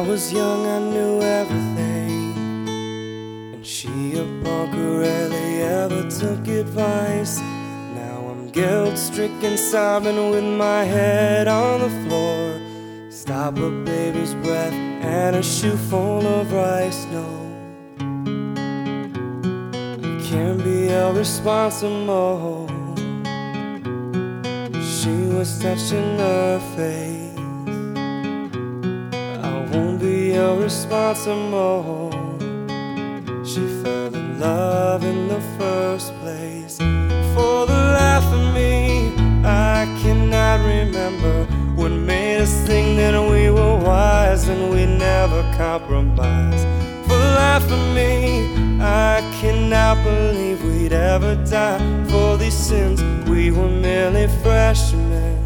I was young, I knew everything. And she, a punk who rarely ever took advice. Now I'm guilt stricken, sobbing with my head on the floor. Stop a baby's breath and a shoe full of rice. No, I can't be irresponsible. She was touching her face. Be irresponsible. She fell in love in the first place. For the life of me, I cannot remember what made us think that we were wise and we never compromised. For the life of me, I cannot believe we'd ever die for these sins. We were merely freshmen.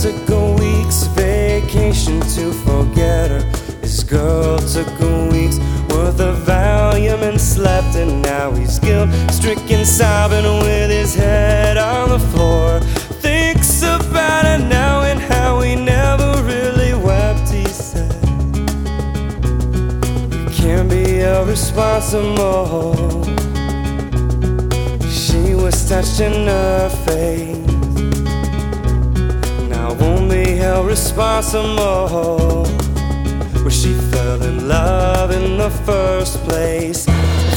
Took a week's vacation to forget her. His girl took a week's worth of Valium and slept, and now he's guilt stricken, sobbing with his head on the floor. Thinks about it now and how he never really wept, he said. You can't be irresponsible. She was touching her face. Be held responsible. Where she fell in love in the first place.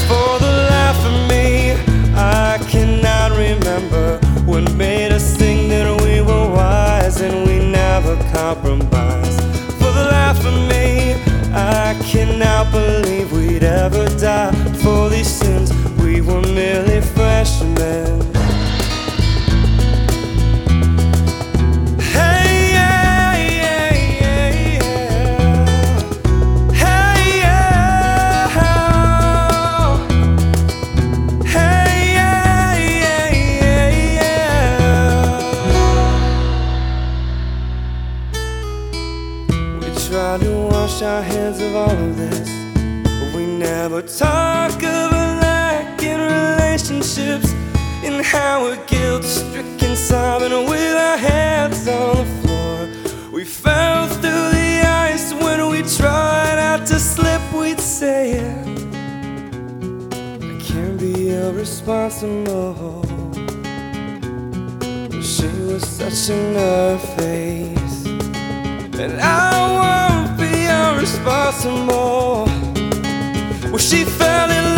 For the life of me, I cannot remember what made us think that we were wise and we never compromised. For the life of me, I cannot believe we'd ever die for these sins. We were merely freshmen. Wash our hands of all of this, but we never talk of a lack in relationships and how we're guilt stricken, sobbing with our heads on the floor. We fell through the ice when we tried out to slip, we'd say it. I can't be irresponsible. She was touching her face, and I won't be irresponsible. Well, she fell in love